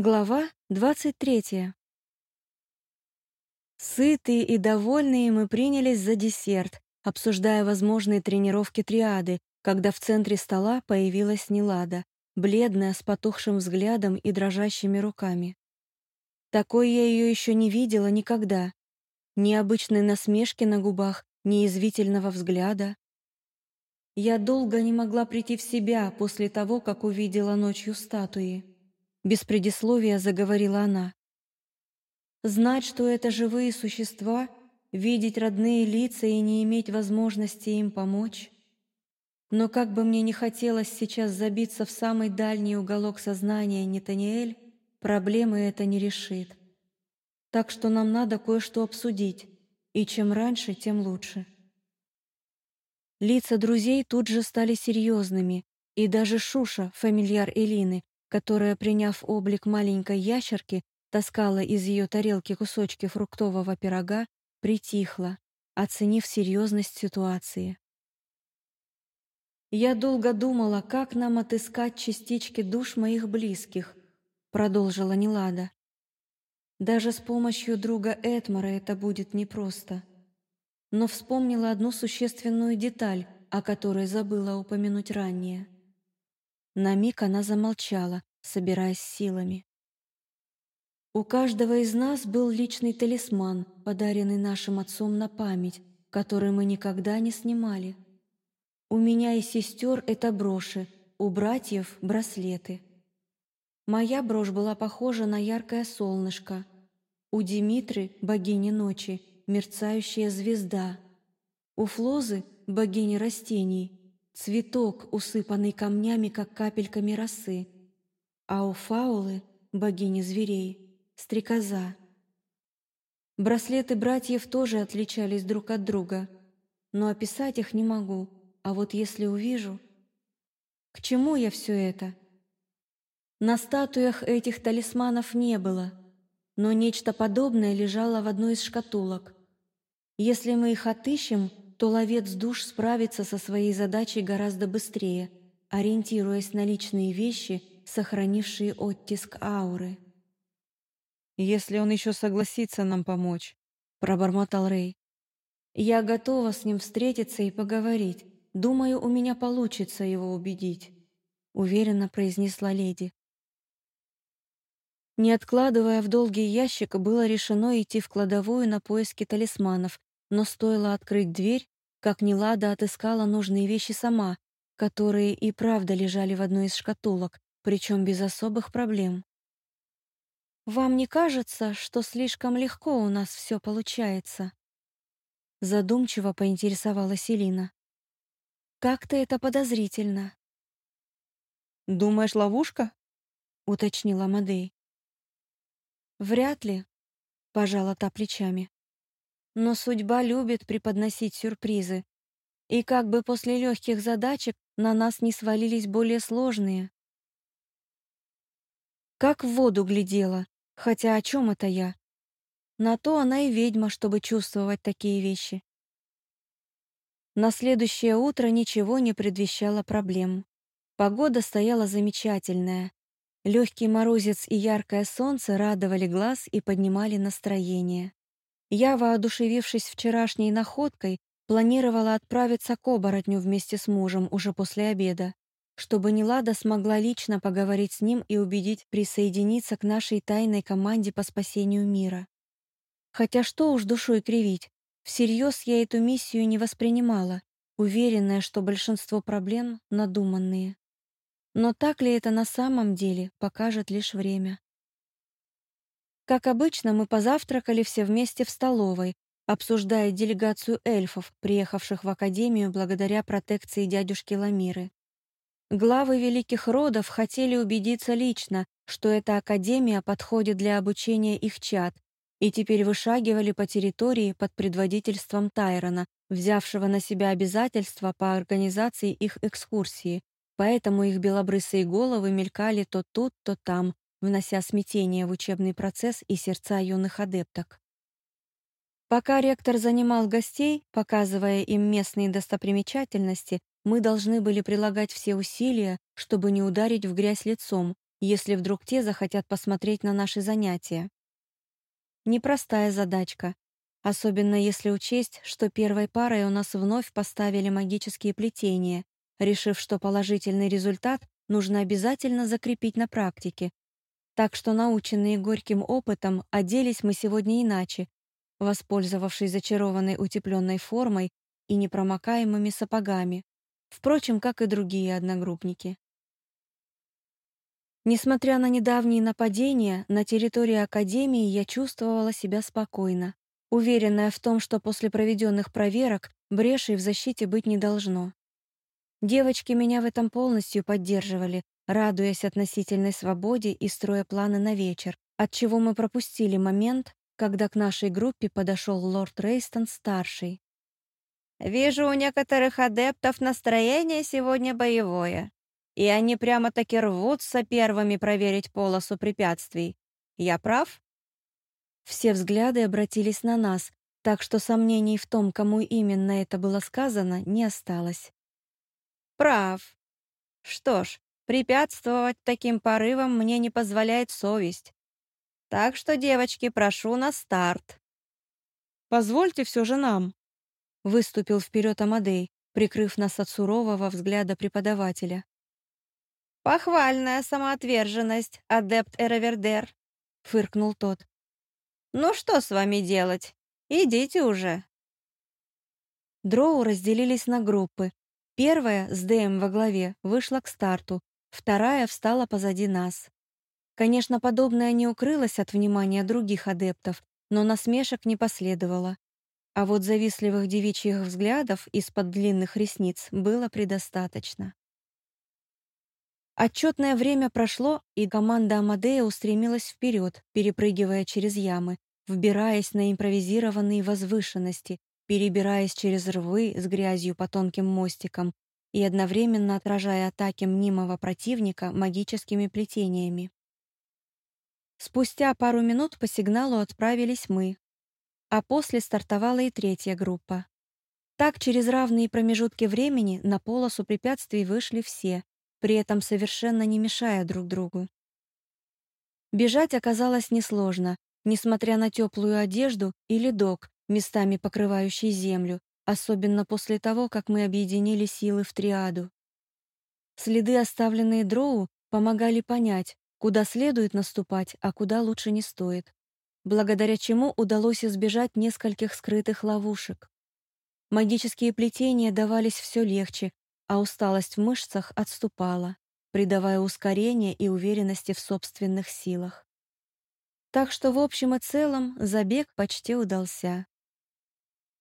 Глава 23. Сытые и довольные мы принялись за десерт, обсуждая возможные тренировки триады, когда в центре стола появилась Нелада, бледная, с потухшим взглядом и дрожащими руками. Такой я ее еще не видела никогда. Ни обычной насмешки на губах, ни извительного взгляда. Я долго не могла прийти в себя после того, как увидела ночью статуи. Без предисловия заговорила она. Знать, что это живые существа, видеть родные лица и не иметь возможности им помочь. Но как бы мне не хотелось сейчас забиться в самый дальний уголок сознания Нетаниэль, проблемы это не решит. Так что нам надо кое-что обсудить, и чем раньше, тем лучше. Лица друзей тут же стали серьезными, и даже Шуша, фамильяр Элины, которая, приняв облик маленькой ящерки, таскала из ее тарелки кусочки фруктового пирога, притихла, оценив серьезность ситуации. «Я долго думала, как нам отыскать частички душ моих близких», продолжила Нелада. «Даже с помощью друга Этмара это будет непросто. Но вспомнила одну существенную деталь, о которой забыла упомянуть ранее. На миг она замолчала, собираясь силами. У каждого из нас был личный талисман, подаренный нашим отцом на память, который мы никогда не снимали. У меня и сестер это броши, у братьев — браслеты. Моя брошь была похожа на яркое солнышко. У Димитры, богини ночи, мерцающая звезда. У Флозы, богини растений, цветок, усыпанный камнями, как капельками росы, а у Фаулы, богини зверей, стрекоза. Браслеты братьев тоже отличались друг от друга, но описать их не могу, а вот если увижу... К чему я все это? На статуях этих талисманов не было, но нечто подобное лежало в одной из шкатулок. Если мы их отыщем, то ловец душ справится со своей задачей гораздо быстрее, ориентируясь на личные вещи, сохранившие оттиск ауры. «Если он еще согласится нам помочь», — пробормотал Рэй. «Я готова с ним встретиться и поговорить. Думаю, у меня получится его убедить», — уверенно произнесла леди. Не откладывая в долгий ящик, было решено идти в кладовую на поиски талисманов, но стоило открыть дверь, как Нелада отыскала нужные вещи сама, которые и правда лежали в одной из шкатулок, причем без особых проблем. «Вам не кажется, что слишком легко у нас все получается?» Задумчиво поинтересовалась Элина. «Как-то это подозрительно». «Думаешь, ловушка?» — уточнила Мадей. «Вряд ли», — пожала та плечами. Но судьба любит преподносить сюрпризы. И как бы после легких задачек на нас не свалились более сложные. Как в воду глядела, хотя о чем это я? На то она и ведьма, чтобы чувствовать такие вещи. На следующее утро ничего не предвещало проблем. Погода стояла замечательная. Легкий морозец и яркое солнце радовали глаз и поднимали настроение. Я, воодушевившись вчерашней находкой, планировала отправиться к оборотню вместе с мужем уже после обеда, чтобы Нелада смогла лично поговорить с ним и убедить присоединиться к нашей тайной команде по спасению мира. Хотя что уж душой кривить, всерьез я эту миссию не воспринимала, уверенная, что большинство проблем надуманные. Но так ли это на самом деле, покажет лишь время. Как обычно, мы позавтракали все вместе в столовой, обсуждая делегацию эльфов, приехавших в Академию благодаря протекции дядюшки Ламиры. Главы великих родов хотели убедиться лично, что эта Академия подходит для обучения их чад, и теперь вышагивали по территории под предводительством Тайрона, взявшего на себя обязательства по организации их экскурсии, поэтому их белобрысые головы мелькали то тут, то там, внося смятение в учебный процесс и сердца юных адепток. Пока ректор занимал гостей, показывая им местные достопримечательности, мы должны были прилагать все усилия, чтобы не ударить в грязь лицом, если вдруг те захотят посмотреть на наши занятия. Непростая задачка, особенно если учесть, что первой парой у нас вновь поставили магические плетения, решив, что положительный результат нужно обязательно закрепить на практике. Так что, наученные горьким опытом, оделись мы сегодня иначе, воспользовавшись зачарованной утепленной формой и непромокаемыми сапогами, впрочем, как и другие одногруппники. Несмотря на недавние нападения, на территории Академии я чувствовала себя спокойно, уверенная в том, что после проведенных проверок брешей в защите быть не должно. Девочки меня в этом полностью поддерживали, радуясь относительной свободе и строя планы на вечер, от чего мы пропустили момент, когда к нашей группе подошел лорд Рейстон-старший. «Вижу, у некоторых адептов настроение сегодня боевое, и они прямо-таки рвутся первыми проверить полосу препятствий. Я прав?» Все взгляды обратились на нас, так что сомнений в том, кому именно это было сказано, не осталось. «Прав. Что ж, препятствовать таким порывам мне не позволяет совесть. Так что, девочки, прошу на старт. Позвольте все же нам. Выступил вперед Амадей, прикрыв нас от сурового взгляда преподавателя. «Похвальная самоотверженность, адепт Эравердер», — фыркнул тот. «Ну что с вами делать? Идите уже». Дроу разделились на группы. Первая, с Дэем во главе, вышла к старту, вторая встала позади нас. Конечно, подобное не укрылось от внимания других адептов, но насмешек не последовало. А вот завистливых девичьих взглядов из-под длинных ресниц было предостаточно. Отчетное время прошло, и команда Амадея устремилась вперед, перепрыгивая через ямы, вбираясь на импровизированные возвышенности, перебираясь через рвы с грязью по тонким мостикам и одновременно отражая атаки мнимого противника магическими плетениями. Спустя пару минут по сигналу отправились мы, а после стартовала и третья группа. Так через равные промежутки времени на полосу препятствий вышли все, при этом совершенно не мешая друг другу. Бежать оказалось несложно, несмотря на теплую одежду и ледок, местами покрывающий землю, особенно после того, как мы объединили силы в триаду. Следы, оставленные дроу, помогали понять, куда следует наступать, а куда лучше не стоит, благодаря чему удалось избежать нескольких скрытых ловушек. Магические плетения давались все легче, а усталость в мышцах отступала, придавая ускорение и уверенности в собственных силах. Так что в общем и целом забег почти удался.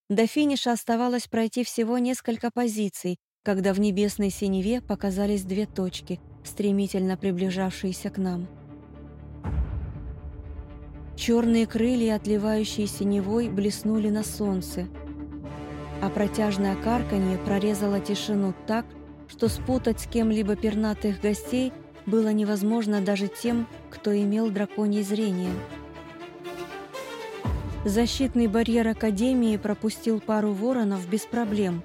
До финиша оставалось пройти всего несколько позиций, когда в небесной синеве показались две точки, стремительно приближавшиеся к нам. Черные крылья, отливающие синевой, блеснули на солнце, а протяжное карканье прорезало тишину так, что спутать с кем-либо пернатых гостей было невозможно даже тем, кто имел драконье зрение. Защитный барьер Академии пропустил пару воронов без проблем,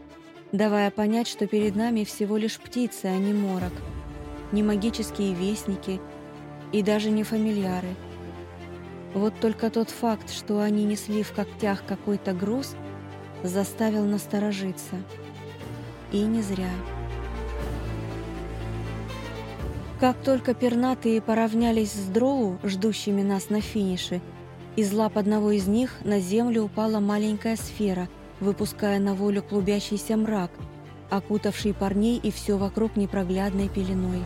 давая понять, что перед нами всего лишь птицы, а не морок — не магические вестники и даже не фамильяры. Вот только тот факт, что они несли в когтях какой-то груз, заставил насторожиться. И не зря. Как только пернатые поравнялись с дроу, ждущими нас на финише, из лап одного из них на землю упала маленькая сфера, выпуская на волю клубящийся мрак — окутавший парней и все вокруг непроглядной пеленой.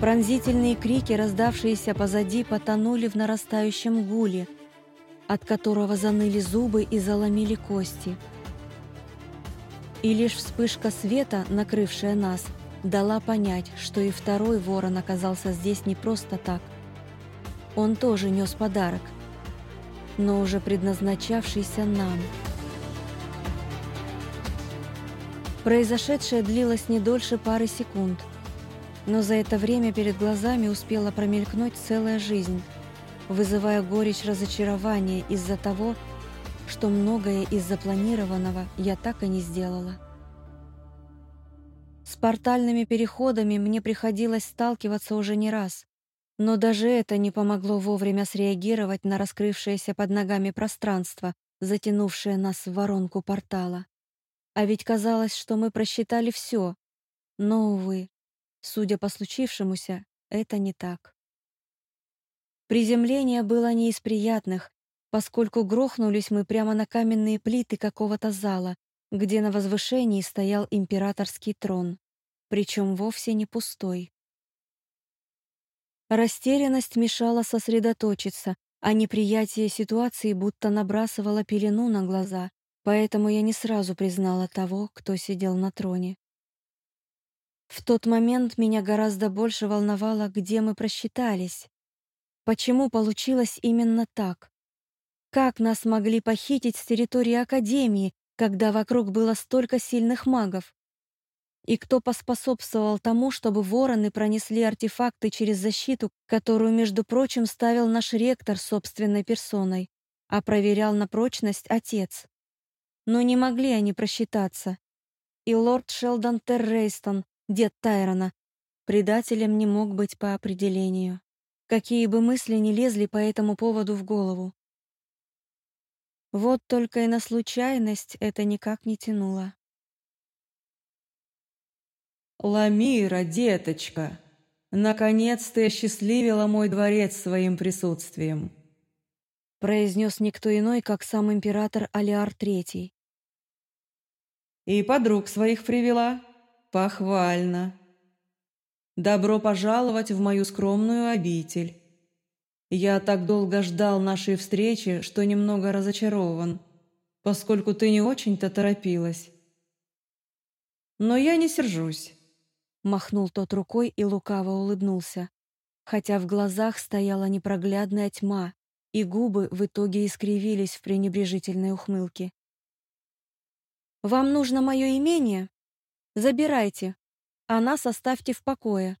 Пронзительные крики, раздавшиеся позади, потонули в нарастающем гуле, от которого заныли зубы и заломили кости. И лишь вспышка света, накрывшая нас, дала понять, что и второй ворон оказался здесь не просто так. Он тоже нес подарок, но уже предназначавшийся нам – Произошедшее длилось не дольше пары секунд, но за это время перед глазами успела промелькнуть целая жизнь, вызывая горечь разочарования из-за того, что многое из запланированного я так и не сделала. С портальными переходами мне приходилось сталкиваться уже не раз, но даже это не помогло вовремя среагировать на раскрывшееся под ногами пространство, затянувшее нас в воронку портала. А ведь казалось, что мы просчитали все. Но, увы, судя по случившемуся, это не так. Приземление было не из приятных, поскольку грохнулись мы прямо на каменные плиты какого-то зала, где на возвышении стоял императорский трон, причем вовсе не пустой. Растерянность мешала сосредоточиться, а неприятие ситуации будто набрасывало пелену на глаза, поэтому я не сразу признала того, кто сидел на троне. В тот момент меня гораздо больше волновало, где мы просчитались. Почему получилось именно так? Как нас могли похитить с территории Академии, когда вокруг было столько сильных магов? И кто поспособствовал тому, чтобы вороны пронесли артефакты через защиту, которую, между прочим, ставил наш ректор собственной персоной, а проверял на прочность отец? Но не могли они просчитаться. И лорд Шелдон Террейстон, дед Тайрона, предателем не мог быть по определению. Какие бы мысли ни лезли по этому поводу в голову. Вот только и на случайность это никак не тянуло. «Ламира, деточка, наконец ты осчастливила мой дворец своим присутствием», произнес никто иной, как сам император Алиар Третий. «И подруг своих привела? Похвально. Добро пожаловать в мою скромную обитель». Я так долго ждал нашей встречи, что немного разочарован, поскольку ты не очень-то торопилась. Но я не сержусь. Махнул тот рукой и лукаво улыбнулся, хотя в глазах стояла непроглядная тьма, и губы в итоге искривились в пренебрежительной ухмылке. «Вам нужно мое имение? Забирайте, а нас оставьте в покое».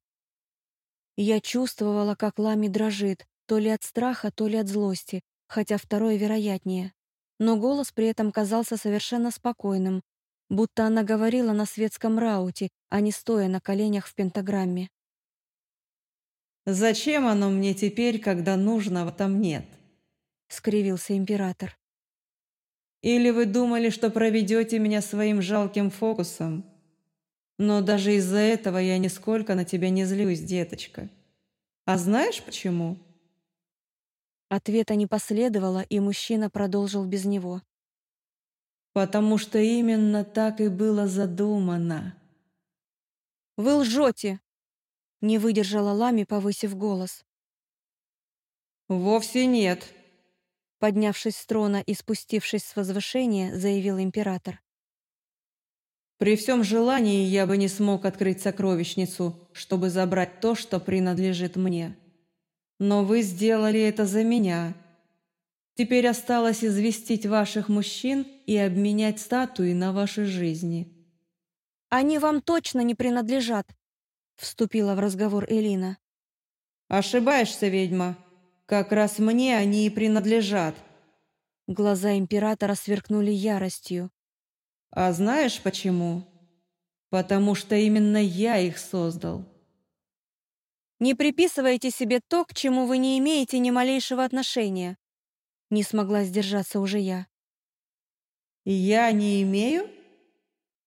Я чувствовала, как Лами дрожит, то ли от страха, то ли от злости, хотя второе вероятнее. Но голос при этом казался совершенно спокойным, будто она говорила на светском рауте, а не стоя на коленях в пентаграмме. «Зачем оно мне теперь, когда нужного там нет?» — скривился император. «Или вы думали, что проведете меня своим жалким фокусом? Но даже из-за этого я нисколько на тебя не злюсь, деточка. А знаешь почему?» Ответа не последовало, и мужчина продолжил без него. «Потому что именно так и было задумано». «Вы лжете!» — не выдержала Лами, повысив голос. «Вовсе нет», — поднявшись с трона и спустившись с возвышения, заявил император. «При всем желании я бы не смог открыть сокровищницу, чтобы забрать то, что принадлежит мне». Но вы сделали это за меня. Теперь осталось известить ваших мужчин и обменять статуи на ваши жизни». «Они вам точно не принадлежат», — вступила в разговор Элина. «Ошибаешься, ведьма. Как раз мне они и принадлежат». Глаза императора сверкнули яростью. «А знаешь почему? Потому что именно я их создал». Не приписывайте себе то, к чему вы не имеете ни малейшего отношения. Не смогла сдержаться уже я. Я не имею?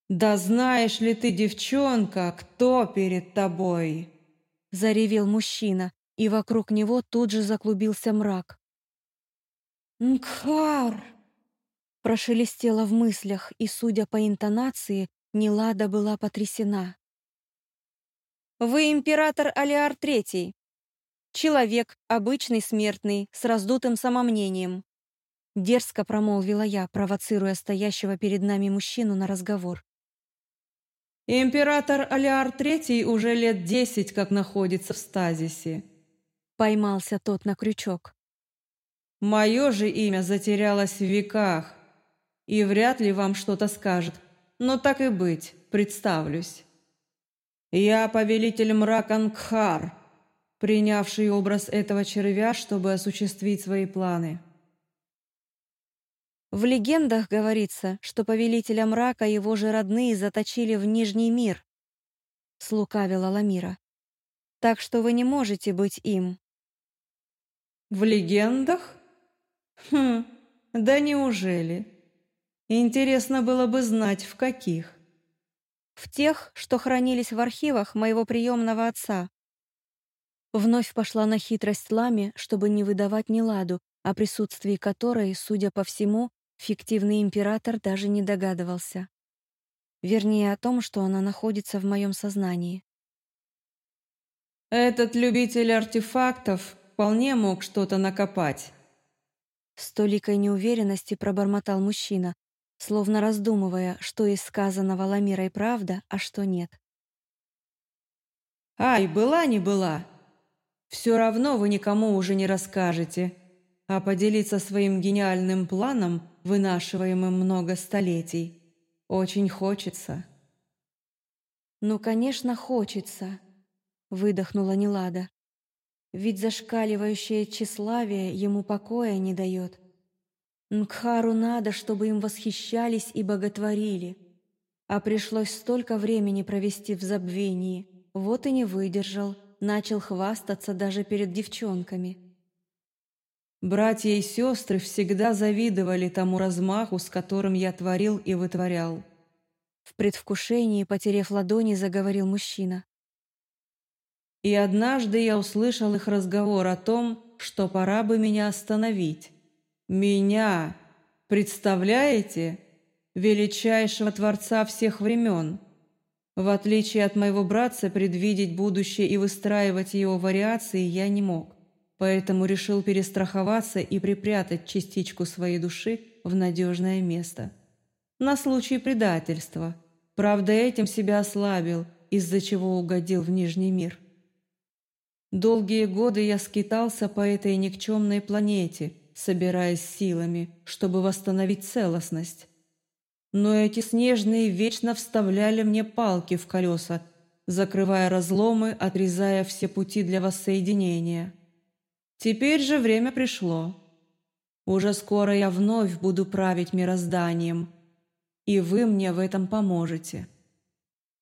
Да знаешь ли ты, девчонка, кто перед тобой? Заревел мужчина, и вокруг него тут же заклубился мрак. «Нгхар!» Прошелестело в мыслях, и, судя по интонации, Нелада была потрясена. Вы император Алиар Третий. Человек, обычный смертный, с раздутым самомнением. Дерзко промолвила я, провоцируя стоящего перед нами мужчину на разговор. «Император Алиар Третий уже лет десять как находится в стазисе». Поймался тот на крючок. «Мое же имя затерялось в веках, и вряд ли вам что-то скажет, но так и быть, представлюсь». «Я повелитель мрака Нгхар, принявший образ этого червя, чтобы осуществить свои планы». В легендах говорится, что повелителя мрака его же родные заточили в Нижний мир, слукавила Ламира. «Так что вы не можете быть им». «В легендах? Хм, да неужели? Интересно было бы знать, в каких». «В тех, что хранились в архивах моего приемного отца». Вновь пошла на хитрость Лами, чтобы не выдавать Неладу, о присутствии которой, судя по всему, фиктивный император даже не догадывался. Вернее, о том, что она находится в моем сознании. «Этот любитель артефактов вполне мог что-то накопать». С толикой неуверенности пробормотал мужчина, словно раздумывая, что из сказанного Ламирой правда, а что нет. «Ай, была не была. Все равно вы никому уже не расскажете, а поделиться своим гениальным планом, вынашиваемым много столетий, очень хочется». «Ну, конечно, хочется», — выдохнула Нелада. «Ведь зашкаливающее тщеславие ему покоя не дает. Нгхару надо, чтобы им восхищались и боготворили. А пришлось столько времени провести в забвении, вот и не выдержал, начал хвастаться даже перед девчонками». Братья и сестры всегда завидовали тому размаху, с которым я творил и вытворял. В предвкушении, потеряв ладони, заговорил мужчина. И однажды я услышал их разговор о том, что пора бы меня остановить. Меня! Представляете? Величайшего Творца всех времен. В отличие от моего братца, предвидеть будущее и выстраивать его вариации я не мог поэтому решил перестраховаться и припрятать частичку своей души в надежное место. На случай предательства. Правда, этим себя ослабил, из-за чего угодил в Нижний мир. Долгие годы я скитался по этой никчемной планете, собираясь силами, чтобы восстановить целостность. Но эти снежные вечно вставляли мне палки в колеса, закрывая разломы, отрезая все пути для воссоединения. Теперь же время пришло. Уже скоро я вновь буду править мирозданием, и вы мне в этом поможете.